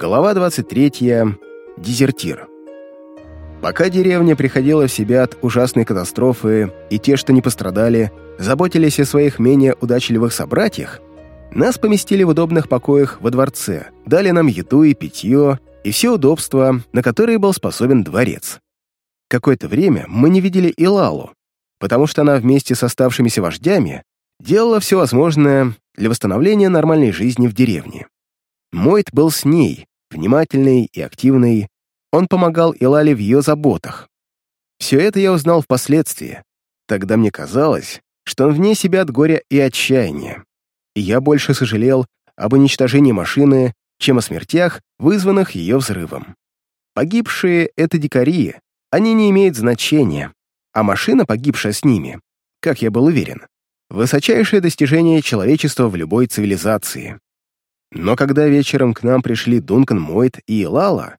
Глава 23. Дезертир. Пока деревня приходила в себя от ужасной катастрофы, и те, что не пострадали, заботились о своих менее удачливых собратьях, нас поместили в удобных покоях во дворце, дали нам еду и питье, и все удобства, на которые был способен дворец. Какое-то время мы не видели Илалу, потому что она вместе с оставшимися вождями делала все возможное для восстановления нормальной жизни в деревне. Мойт был с ней, внимательный и активный, он помогал Илале в ее заботах. Все это я узнал впоследствии. Тогда мне казалось, что он вне себя от горя и отчаяния. И я больше сожалел об уничтожении машины, чем о смертях, вызванных ее взрывом. Погибшие — это дикари, они не имеют значения, а машина, погибшая с ними, как я был уверен, высочайшее достижение человечества в любой цивилизации. Но когда вечером к нам пришли Дункан Мойт и Лала,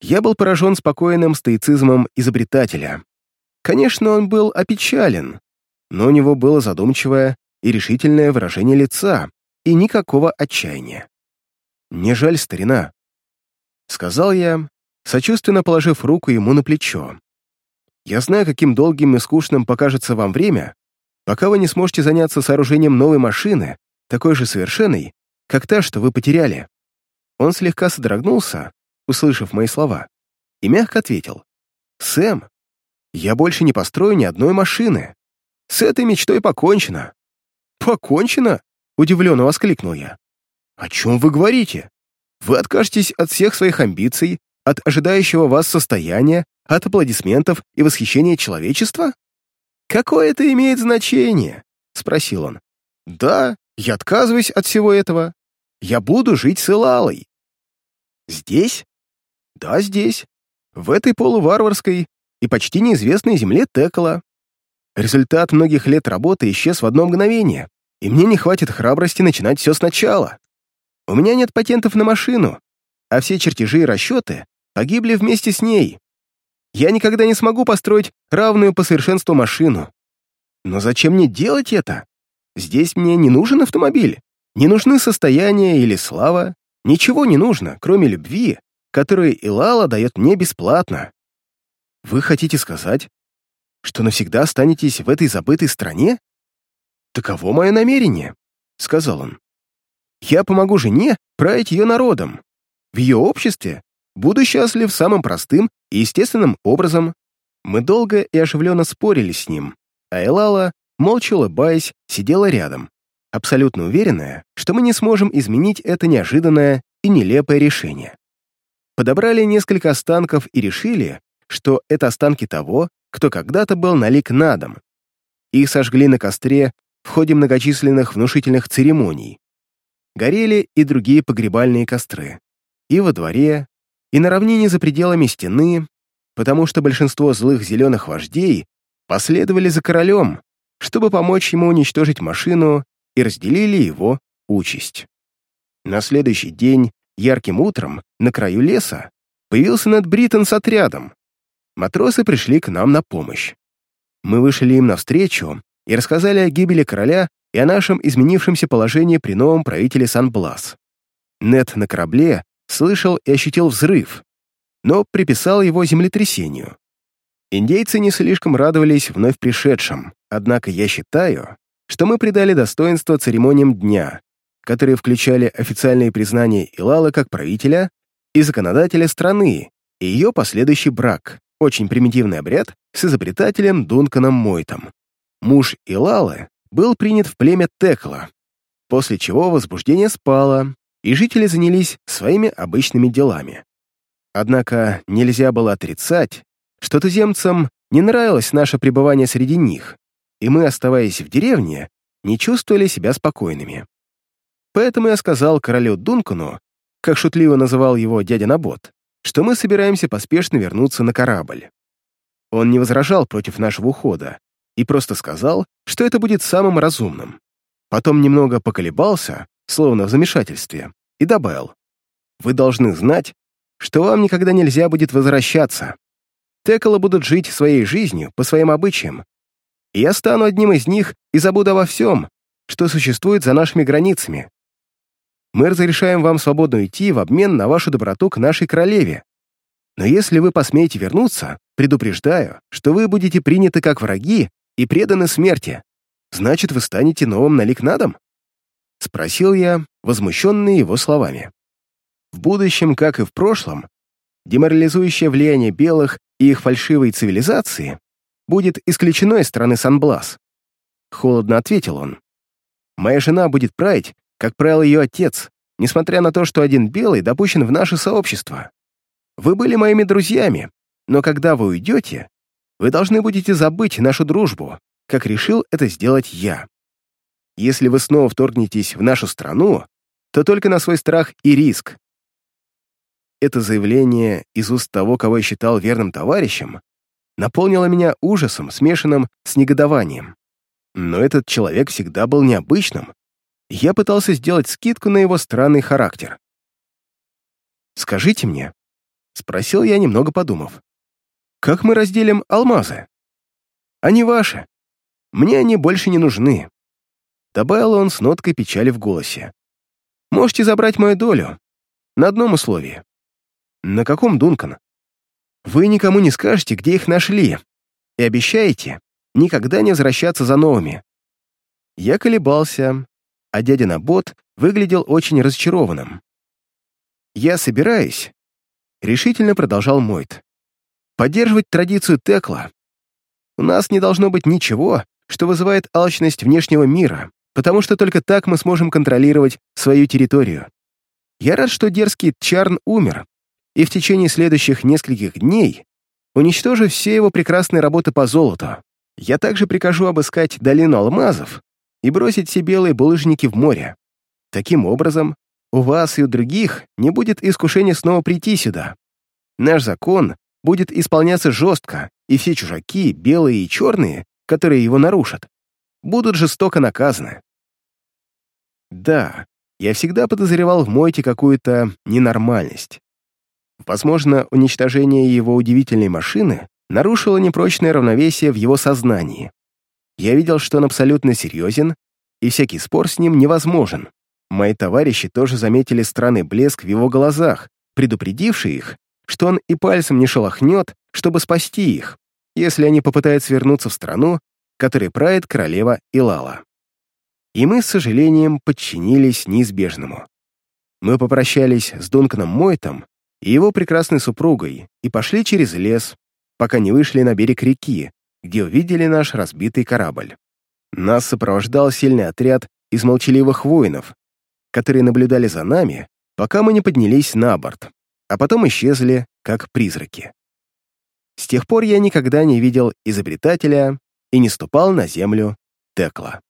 я был поражен спокойным стоицизмом изобретателя. Конечно, он был опечален, но у него было задумчивое и решительное выражение лица и никакого отчаяния. «Не жаль, старина», — сказал я, сочувственно положив руку ему на плечо. «Я знаю, каким долгим и скучным покажется вам время, пока вы не сможете заняться сооружением новой машины, такой же совершенной, как та, что вы потеряли». Он слегка содрогнулся, услышав мои слова, и мягко ответил. «Сэм, я больше не построю ни одной машины. С этой мечтой покончено». «Покончено?» — удивленно воскликнул я. «О чем вы говорите? Вы откажетесь от всех своих амбиций, от ожидающего вас состояния, от аплодисментов и восхищения человечества?» «Какое это имеет значение?» — спросил он. «Да, я отказываюсь от всего этого. Я буду жить с Элалой». «Здесь?» «Да, здесь. В этой полуварварской и почти неизвестной земле Текла. Результат многих лет работы исчез в одно мгновение, и мне не хватит храбрости начинать все сначала. У меня нет патентов на машину, а все чертежи и расчеты погибли вместе с ней. Я никогда не смогу построить равную по совершенству машину. Но зачем мне делать это? Здесь мне не нужен автомобиль, не нужны состояние или слава, ничего не нужно, кроме любви, которую Илала дает мне бесплатно. Вы хотите сказать, что навсегда останетесь в этой забытой стране? Таково мое намерение, — сказал он. Я помогу жене править ее народом. В ее обществе буду счастлив самым простым и естественным образом. Мы долго и оживленно спорили с ним, а Элала молча улыбаясь, сидела рядом, абсолютно уверенная, что мы не сможем изменить это неожиданное и нелепое решение. Подобрали несколько останков и решили, что это останки того, кто когда-то был налик на дом. Их сожгли на костре в ходе многочисленных внушительных церемоний. Горели и другие погребальные костры. И во дворе, и на равнине за пределами стены, потому что большинство злых зеленых вождей последовали за королем, чтобы помочь ему уничтожить машину и разделили его участь. На следующий день, ярким утром, на краю леса, появился Нед Бриттон с отрядом. Матросы пришли к нам на помощь. Мы вышли им навстречу и рассказали о гибели короля и о нашем изменившемся положении при новом правителе Сан-Блас. Нед на корабле слышал и ощутил взрыв, но приписал его землетрясению. Индейцы не слишком радовались вновь пришедшим, однако я считаю, что мы придали достоинство церемониям дня, которые включали официальные признания Илала как правителя и законодателя страны и ее последующий брак, очень примитивный обряд с изобретателем Дунканом Мойтом. Муж Илалы был принят в племя Текла, после чего возбуждение спало, и жители занялись своими обычными делами. Однако нельзя было отрицать, что туземцам не нравилось наше пребывание среди них, и мы, оставаясь в деревне, не чувствовали себя спокойными. Поэтому я сказал королю Дункану, как шутливо называл его дядя Набот, что мы собираемся поспешно вернуться на корабль. Он не возражал против нашего ухода и просто сказал, что это будет самым разумным. Потом немного поколебался, словно в замешательстве, и добавил, «Вы должны знать, что вам никогда нельзя будет возвращаться. Теколы будут жить своей жизнью по своим обычаям. Я стану одним из них и забуду обо всем, что существует за нашими границами. мы разрешаем вам свободно уйти в обмен на вашу доброту к нашей королеве. Но если вы посмеете вернуться, предупреждаю, что вы будете приняты как враги и преданы смерти. Значит, вы станете новым наликнадом?» Спросил я, возмущенный его словами. В будущем, как и в прошлом, деморализующее влияние белых и их фальшивой цивилизации будет исключено из страны Сан-Блас. Холодно ответил он. Моя жена будет править, как правил ее отец, несмотря на то, что один белый допущен в наше сообщество. Вы были моими друзьями, но когда вы уйдете, вы должны будете забыть нашу дружбу, как решил это сделать я. Если вы снова вторгнетесь в нашу страну, то только на свой страх и риск. Это заявление из уст того, кого я считал верным товарищем, наполнило меня ужасом, смешанным с негодованием. Но этот человек всегда был необычным. Я пытался сделать скидку на его странный характер. «Скажите мне», — спросил я, немного подумав, «как мы разделим алмазы?» «Они ваши. Мне они больше не нужны», — добавил он с ноткой печали в голосе. «Можете забрать мою долю. На одном условии». «На каком, Дункан?» «Вы никому не скажете, где их нашли, и обещаете никогда не возвращаться за новыми». Я колебался, а дядя Набот выглядел очень разочарованным. «Я собираюсь», — решительно продолжал Мойт, «поддерживать традицию Текла. У нас не должно быть ничего, что вызывает алчность внешнего мира, потому что только так мы сможем контролировать свою территорию. Я рад, что дерзкий Чарн умер, и в течение следующих нескольких дней уничтожу все его прекрасные работы по золоту. Я также прикажу обыскать долину алмазов и бросить все белые булыжники в море. Таким образом, у вас и у других не будет искушения снова прийти сюда. Наш закон будет исполняться жестко, и все чужаки, белые и черные, которые его нарушат, будут жестоко наказаны. Да, я всегда подозревал в Мойте какую-то ненормальность. Возможно, уничтожение его удивительной машины нарушило непрочное равновесие в его сознании. Я видел, что он абсолютно серьезен, и всякий спор с ним невозможен. Мои товарищи тоже заметили странный блеск в его глазах, предупредивший их, что он и пальцем не шелохнет, чтобы спасти их, если они попытаются вернуться в страну, которой правит королева Илала. И мы, с сожалением, подчинились неизбежному. Мы попрощались с Дунканом Мойтом и его прекрасной супругой и пошли через лес, пока не вышли на берег реки, где увидели наш разбитый корабль. Нас сопровождал сильный отряд из молчаливых воинов, которые наблюдали за нами, пока мы не поднялись на борт, а потом исчезли, как призраки. С тех пор я никогда не видел изобретателя и не ступал на землю Текла.